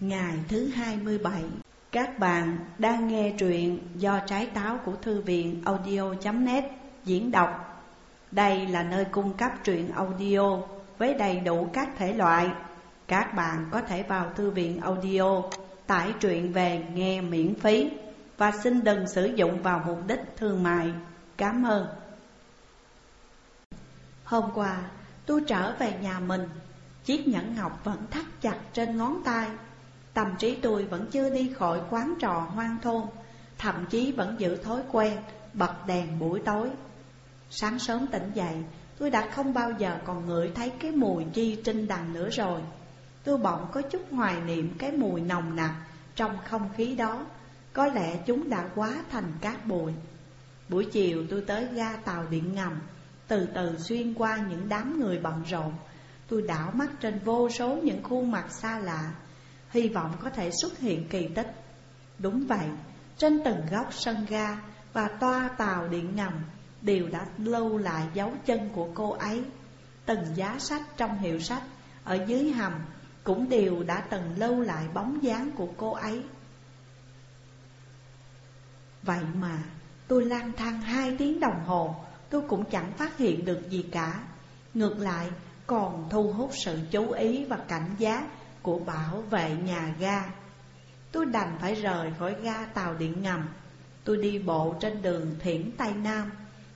Ngày thứ 27 Các bạn đang nghe truyện do trái táo của thư viện audio.net diễn đọc. Đây là nơi cung cấp truyện audio với đầy đủ các thể loại. Các bạn có thể vào thư viện audio, tải truyện về nghe miễn phí Và xin đừng sử dụng vào mục đích thương mại. Cảm ơn. Hôm qua, tôi trở về nhà mình. Chiếc nhẫn ngọc vẫn thắt chặt trên ngón tay. Tâm trí tôi vẫn chưa đi khỏi quán trò hoang thôn, Thậm chí vẫn giữ thói quen bật đèn buổi tối. Sáng sớm tỉnh dậy, Tôi đã không bao giờ còn ngửi thấy cái mùi chi trinh đằng nữa rồi. Tôi bỗng có chút hoài niệm cái mùi nồng nặc trong không khí đó. Có lẽ chúng đã quá thành cát bụi. Buổi chiều tôi tới ga tàu điện ngầm, Từ từ xuyên qua những đám người bận rộn. Tôi đảo mắt trên vô số những khuôn mặt xa lạ. Hy vọng có thể xuất hiện kỳ tích. Đúng vậy, trên từng góc sân ga và toa tàu điện ngầm Đều đã lưu lại dấu chân của cô ấy. Từng giá sách trong hiệu sách ở dưới hầm Cũng đều đã từng lưu lại bóng dáng của cô ấy. Vậy mà tôi lang thang hai tiếng đồng hồ Tôi cũng chẳng phát hiện được gì cả. Ngược lại còn thu hút sự chú ý và cảnh giác của bảo vệ nhà ga. Tôi đành phải rời khỏi ga tàu điện ngầm. Tôi đi bộ trên đường Thiển Tây Nam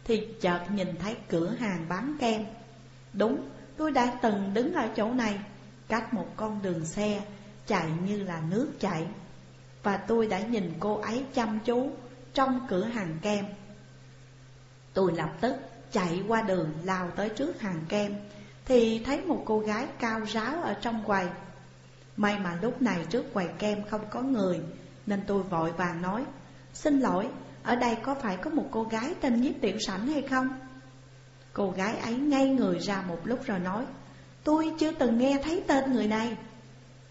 Thì chợt nhìn thấy cửa hàng bán kem. Đúng, tôi đã từng đứng ở chỗ này Cách một con đường xe chạy như là nước chảy. Và tôi đã nhìn cô ấy chăm chú trong cửa hàng kem. Tôi lập tức chạy qua đường lao tới trước hàng kem Thì thấy một cô gái cao ráo ở trong quầy. May mà lúc này trước quầy kem không có người Nên tôi vội vàng nói Xin lỗi, ở đây có phải có một cô gái tên Nhiếp Tiểu Sảnh hay không? Cô gái ấy ngay người ra một lúc rồi nói Tôi chưa từng nghe thấy tên người này.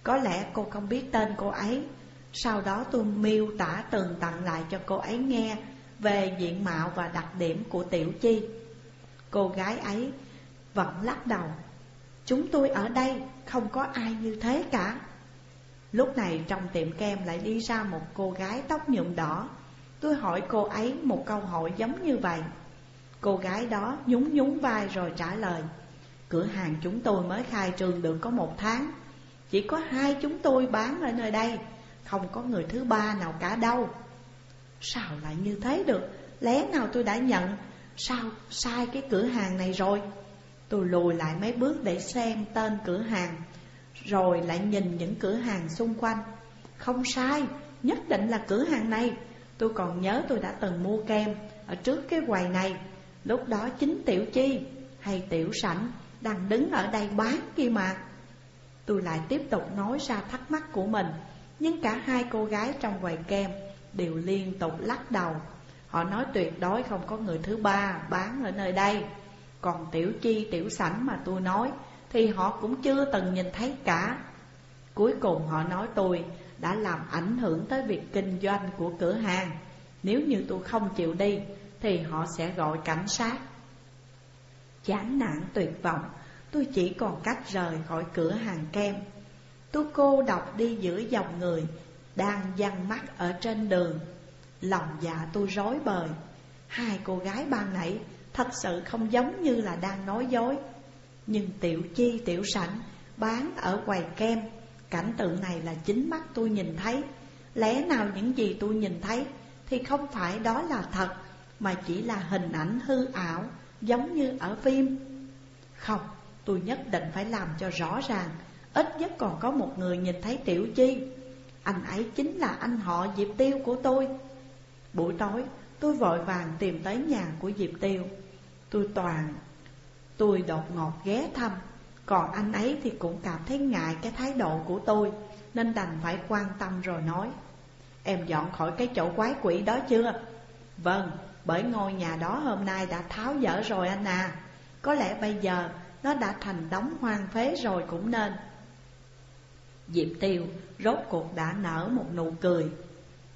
Có lẽ cô không biết tên cô ấy. Sau đó tôi miêu tả tường tặng lại cho cô ấy nghe Về diện mạo và đặc điểm của Tiểu Chi. Cô gái ấy vẫn lắc đầu. Chúng tôi ở đây, không có ai như thế cả. Lúc này trong tiệm kem lại đi ra một cô gái tóc nhuộm đỏ. Tôi hỏi cô ấy một câu hỏi giống như vậy. Cô gái đó nhún nhún vai rồi trả lời, Cửa hàng chúng tôi mới khai trương được có một tháng. Chỉ có hai chúng tôi bán ở nơi đây, Không có người thứ ba nào cả đâu. Sao lại như thế được? Lẽ nào tôi đã nhận? Sao sai cái cửa hàng này rồi? Tôi lùi lại mấy bước để xem tên cửa hàng Rồi lại nhìn những cửa hàng xung quanh. Không sai, nhất định là cửa hàng này. Tôi còn nhớ tôi đã từng mua kem Ở trước cái quầy này. Lúc đó chính Tiểu Chi hay Tiểu Sảnh đang đứng ở đây bán kia mà. Tôi lại tiếp tục nói ra thắc mắc của mình Nhưng cả hai cô gái trong quầy kem đều liên tục lắc đầu. Họ nói tuyệt đối không có người thứ ba bán ở nơi đây còn tiểu chi, tiểu sảnh mà tôi nói, Thì họ cũng chưa từng nhìn thấy cả. Cuối cùng họ nói tôi đã làm ảnh hưởng tới việc kinh doanh của cửa hàng. Nếu như tôi không chịu đi, Thì họ sẽ gọi cảnh sát. Chán nản tuyệt vọng, Tôi chỉ còn cách rời khỏi cửa hàng kem. Tôi cô độc đi giữa dòng người, Đang dằn mắt ở trên đường. Lòng dạ tôi rối bời. Hai cô gái ban nãy Thật sự không giống như là đang nói dối. Nhưng tiểu chi tiểu sảnh Bán ở quầy kem. Cảnh tượng này là chính mắt tôi nhìn thấy. Lẽ nào những gì tôi nhìn thấy Thì không phải đó là thật Mà chỉ là hình ảnh hư ảo Giống như ở phim? Không, tôi nhất định phải làm cho rõ ràng. Ít nhất còn có một người nhìn thấy Tiểu Chi. Anh ấy chính là anh họ Diệp Tiêu của tôi. Buổi tối tôi vội vàng tìm tới nhà của Diệp Tiêu. Tôi toàn Tôi đột ngột ghé thăm. Còn anh ấy thì cũng cảm thấy ngại cái thái độ của tôi Nên đành phải quan tâm rồi nói. Em dọn khỏi cái chỗ quái quỷ đó chưa? Vâng, bởi ngôi nhà đó hôm nay đã tháo dỡ rồi anh à. Có lẽ bây giờ nó đã thành đống hoang phế rồi cũng nên. Diệp Tiêu rốt cuộc đã nở một nụ cười.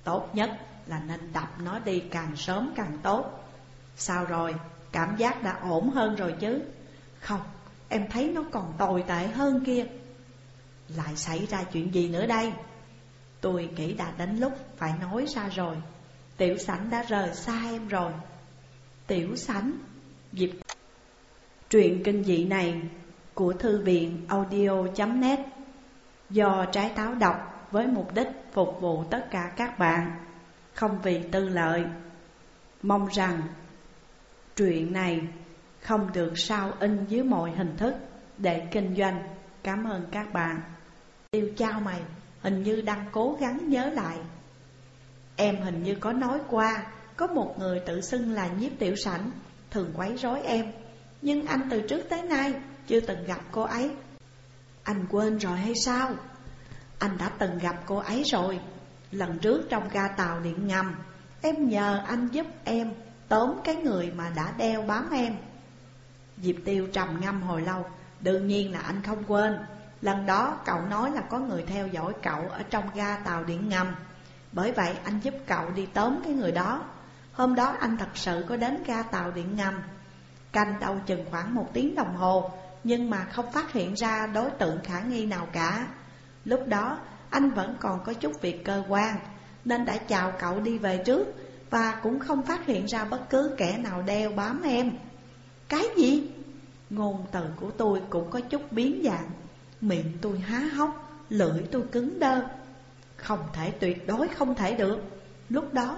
Tốt nhất là nên đập nó đi càng sớm càng tốt. Sao rồi, Cảm giác đã ổn hơn rồi chứ? Không, em thấy nó còn tồi tệ hơn kia. Lại xảy ra chuyện gì nữa đây? Tôi nghĩ đã đến lúc phải nói ra rồi. Tiểu sảnh đã rời xa em rồi. Tiểu sảnh Dịp Truyện kinh dị này của thư viện audio.net Do trái táo đọc với mục đích phục vụ tất cả các bạn. Không vì tư lợi. Mong rằng truyện này không được sao in dưới mọi hình thức để kinh doanh. Cảm ơn các bạn. Tiêu trao mày, Hình như đang cố gắng nhớ lại. Em hình như có nói qua, Có một người tự xưng là nhiếp tiểu sảnh, Thường quấy rối em. Nhưng anh từ trước tới nay Chưa từng gặp cô ấy. Anh quên rồi hay sao? Anh đã từng gặp cô ấy rồi. Lần trước trong ga tàu điện ngầm. Em nhờ anh giúp em Tóm cái người mà đã đeo bám em. Diệp Tiêu trầm ngâm hồi lâu, Đương nhiên là anh không quên. Lần đó cậu nói là có người theo dõi cậu ở trong ga tàu điện ngầm. Bởi vậy anh giúp cậu đi tóm cái người đó. Hôm đó anh thật sự có đến ga tàu điện ngầm. Canh đầu chừng khoảng một tiếng đồng hồ, Nhưng mà không phát hiện ra đối tượng khả nghi nào cả. Lúc đó anh vẫn còn có chút việc cơ quan Nên đã chào cậu đi về trước Và cũng không phát hiện ra bất cứ kẻ nào đeo bám em. Cái gì? Ngôn từ của tôi cũng có chút biến dạng. Miệng tôi há hốc, lưỡi tôi cứng đơ. Không thể tuyệt đối không thể được. Lúc đó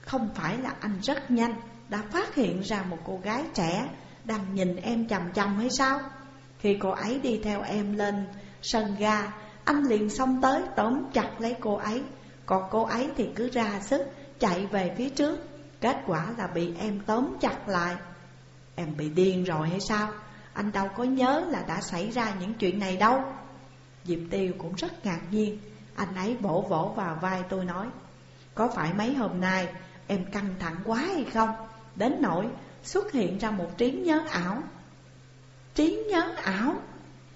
không phải là anh rất nhanh Đã phát hiện ra một cô gái trẻ Đang nhìn em chầm chầm hay sao? Khi cô ấy đi theo em lên sân ga anh liền xông tới tóm chặt lấy cô ấy. Còn cô ấy thì cứ ra sức, chạy về phía trước. Kết quả là bị em tóm chặt lại. Em bị điên rồi hay sao? Anh đâu có nhớ là đã xảy ra những chuyện này đâu. Diệp Tiêu cũng rất ngạc nhiên. Anh ấy vỗ vỗ vào vai tôi nói, Có phải mấy hôm nay em căng thẳng quá hay không? Đến nỗi xuất hiện ra một trí nhớ ảo. Trí nhớ ảo?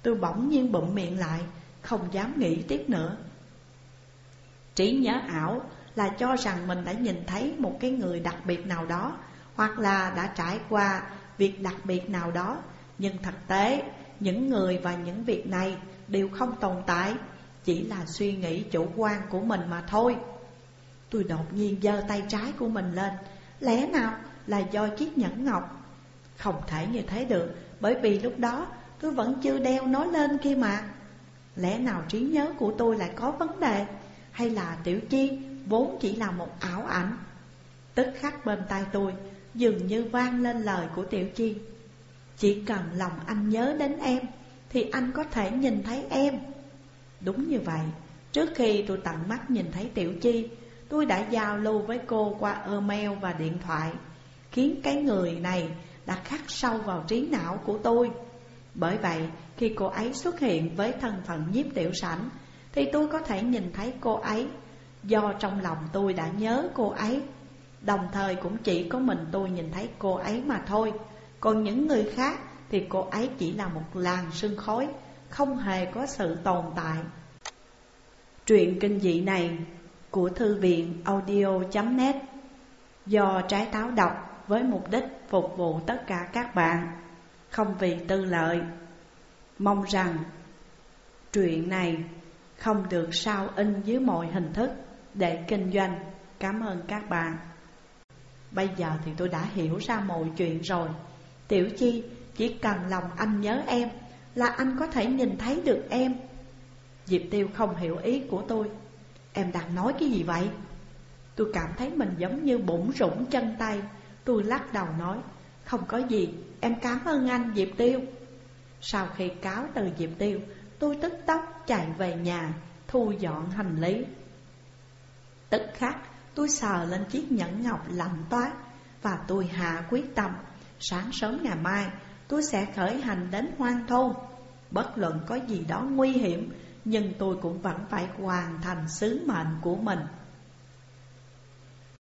Tôi bỗng nhiên bụm miệng lại. Không dám nghĩ tiếp nữa. Trí nhớ ảo là cho rằng mình đã nhìn thấy một cái người đặc biệt nào đó Hoặc là đã trải qua việc đặc biệt nào đó. Nhưng thực tế, những người và những việc này đều không tồn tại Chỉ là suy nghĩ chủ quan của mình mà thôi. Tôi đột nhiên giơ tay trái của mình lên. Lẽ nào là do chiếc nhẫn ngọc? Không thể như thế được Bởi vì lúc đó tôi vẫn chưa đeo nó lên kia mà. Lẽ nào trí nhớ của tôi lại có vấn đề? Hay là tiểu chi vốn chỉ là một ảo ảnh? Tức khắc bên tai tôi Dường như vang lên lời của tiểu chi. Chỉ cần lòng anh nhớ đến em, Thì anh có thể nhìn thấy em. Đúng như vậy, Trước khi tôi tận mắt nhìn thấy Tiểu Chi, Tôi đã giao lưu với cô qua email và điện thoại, Khiến cái người này đã khắc sâu vào trí não của tôi. Bởi vậy, khi cô ấy xuất hiện với thân phận nhiếp tiểu sảnh, Thì tôi có thể nhìn thấy cô ấy. Do trong lòng tôi đã nhớ cô ấy, Đồng thời cũng chỉ có mình tôi nhìn thấy cô ấy mà thôi. Còn những người khác thì cô ấy chỉ là một làn sương khói, Không hề có sự tồn tại. Truyện kinh dị này của thư viện audio.net Do trái táo đọc với mục đích phục vụ tất cả các bạn. Không vì tư lợi. Mong rằng truyện này không được sao in dưới mọi hình thức để kinh doanh. Cảm ơn các bạn. Bây giờ thì tôi đã hiểu ra mọi chuyện rồi. Tiểu Chi chỉ cần lòng anh nhớ em Là anh có thể nhìn thấy được em. Diệp Tiêu không hiểu ý của tôi. Em đang nói cái gì vậy? Tôi cảm thấy mình giống như bụng rủng chân tay. Tôi lắc đầu nói Không có gì, em cảm ơn anh, Diệp Tiêu. Sau khi cáo từ Diệp Tiêu, Tôi tức tốc chạy về nhà, Thu dọn hành lý. Tức khắc, tôi sờ lên chiếc nhẫn ngọc lạnh toát Và tôi hạ quyết tâm. Sáng sớm ngày mai, tôi sẽ khởi hành đến hoang thôn. Bất luận có gì đó nguy hiểm, Nhưng tôi cũng vẫn phải hoàn thành sứ mệnh của mình.